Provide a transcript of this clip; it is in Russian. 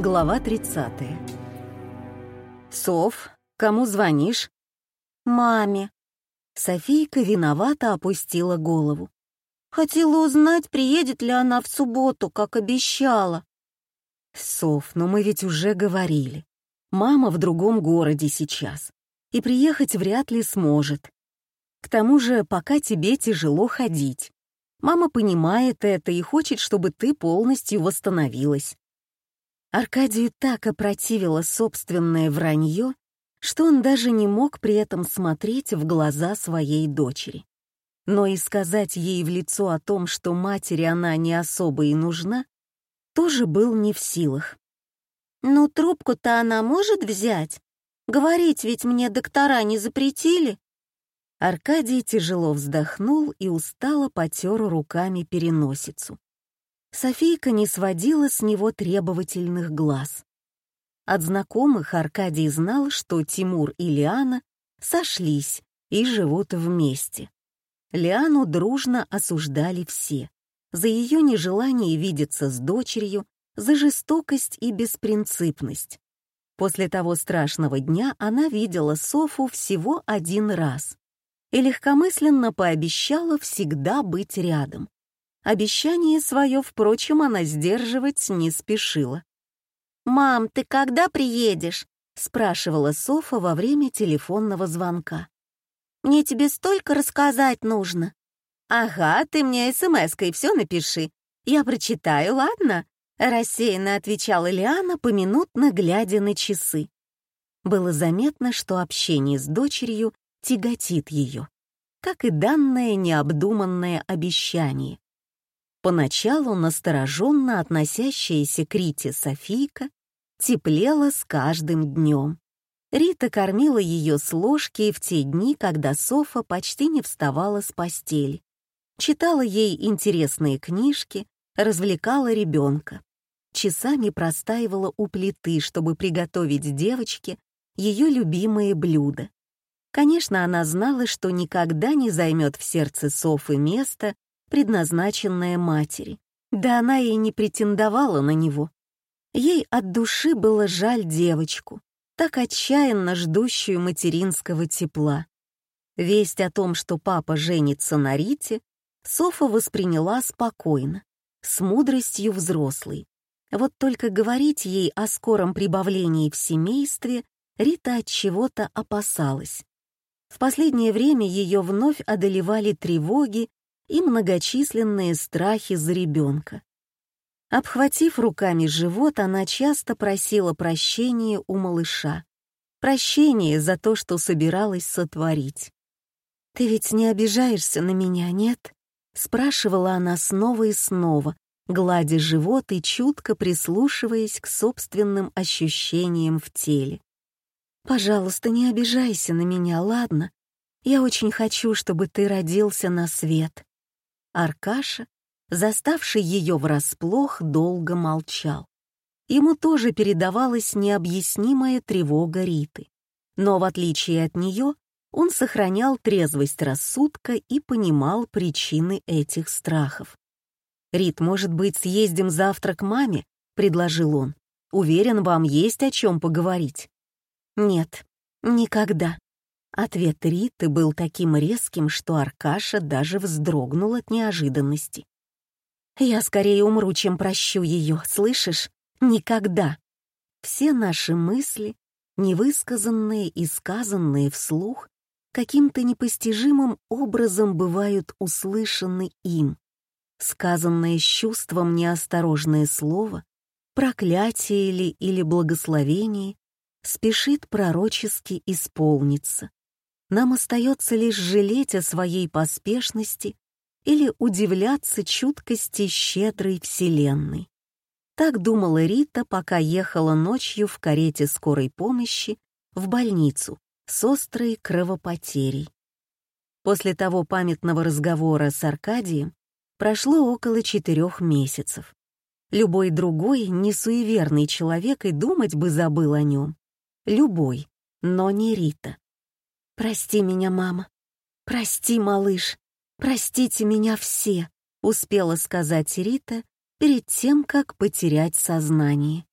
Глава 30. «Сов, кому звонишь?» «Маме». Софийка виновато опустила голову. «Хотела узнать, приедет ли она в субботу, как обещала». «Сов, но мы ведь уже говорили. Мама в другом городе сейчас, и приехать вряд ли сможет. К тому же, пока тебе тяжело ходить. Мама понимает это и хочет, чтобы ты полностью восстановилась. Аркадию так опротивило собственное вранье, что он даже не мог при этом смотреть в глаза своей дочери. Но и сказать ей в лицо о том, что матери она не особо и нужна, тоже был не в силах. «Ну, трубку-то она может взять? Говорить ведь мне доктора не запретили?» Аркадий тяжело вздохнул и устало потер руками переносицу. Софийка не сводила с него требовательных глаз. От знакомых Аркадий знал, что Тимур и Лиана сошлись и живут вместе. Лиану дружно осуждали все за ее нежелание видеться с дочерью, за жестокость и беспринципность. После того страшного дня она видела Софу всего один раз и легкомысленно пообещала всегда быть рядом. Обещание свое, впрочем, она сдерживать не спешила. «Мам, ты когда приедешь?» — спрашивала Софа во время телефонного звонка. «Мне тебе столько рассказать нужно». «Ага, ты мне смс-кой все напиши. Я прочитаю, ладно?» — рассеянно отвечала Лиана, поминутно глядя на часы. Было заметно, что общение с дочерью тяготит ее, как и данное необдуманное обещание. Поначалу настороженно относящаяся к Рите Софийка теплела с каждым днем. Рита кормила ее с ложки в те дни, когда Софа почти не вставала с постели. Читала ей интересные книжки, развлекала ребенка. Часами простаивала у плиты, чтобы приготовить девочке ее любимые блюда. Конечно, она знала, что никогда не займет в сердце Софы место, предназначенное матери. Да она и не претендовала на него. Ей от души было жаль девочку, так отчаянно ждущую материнского тепла. Весть о том, что папа женится на Рите, Софа восприняла спокойно, с мудростью взрослой. Вот только говорить ей о скором прибавлении в семействе Рита от чего-то опасалась. В последнее время ее вновь одолевали тревоги и многочисленные страхи за ребенка. Обхватив руками живот, она часто просила прощения у малыша. Прощения за то, что собиралась сотворить. «Ты ведь не обижаешься на меня, нет?» — спрашивала она снова и снова, гладя живот и чутко прислушиваясь к собственным ощущениям в теле. «Пожалуйста, не обижайся на меня, ладно? Я очень хочу, чтобы ты родился на свет». Аркаша, заставший ее врасплох, долго молчал. Ему тоже передавалась необъяснимая тревога Риты. Но в отличие от нее, он сохранял трезвость рассудка и понимал причины этих страхов. «Рит, может быть, съездим завтра к маме?» — предложил он. «Уверен, вам есть о чем поговорить». «Нет, никогда», Ответ Риты был таким резким, что Аркаша даже вздрогнул от неожиданности. «Я скорее умру, чем прощу ее, слышишь? Никогда!» Все наши мысли, невысказанные и сказанные вслух, каким-то непостижимым образом бывают услышаны им. Сказанное с чувством неосторожное слово, проклятие ли или благословение, спешит пророчески исполниться нам остается лишь жалеть о своей поспешности или удивляться чуткости щедрой Вселенной. Так думала Рита, пока ехала ночью в карете скорой помощи в больницу с острой кровопотерей. После того памятного разговора с Аркадием прошло около четырех месяцев. Любой другой, несуеверный человек и думать бы забыл о нем. Любой, но не Рита. «Прости меня, мама. Прости, малыш. Простите меня все», — успела сказать Рита перед тем, как потерять сознание.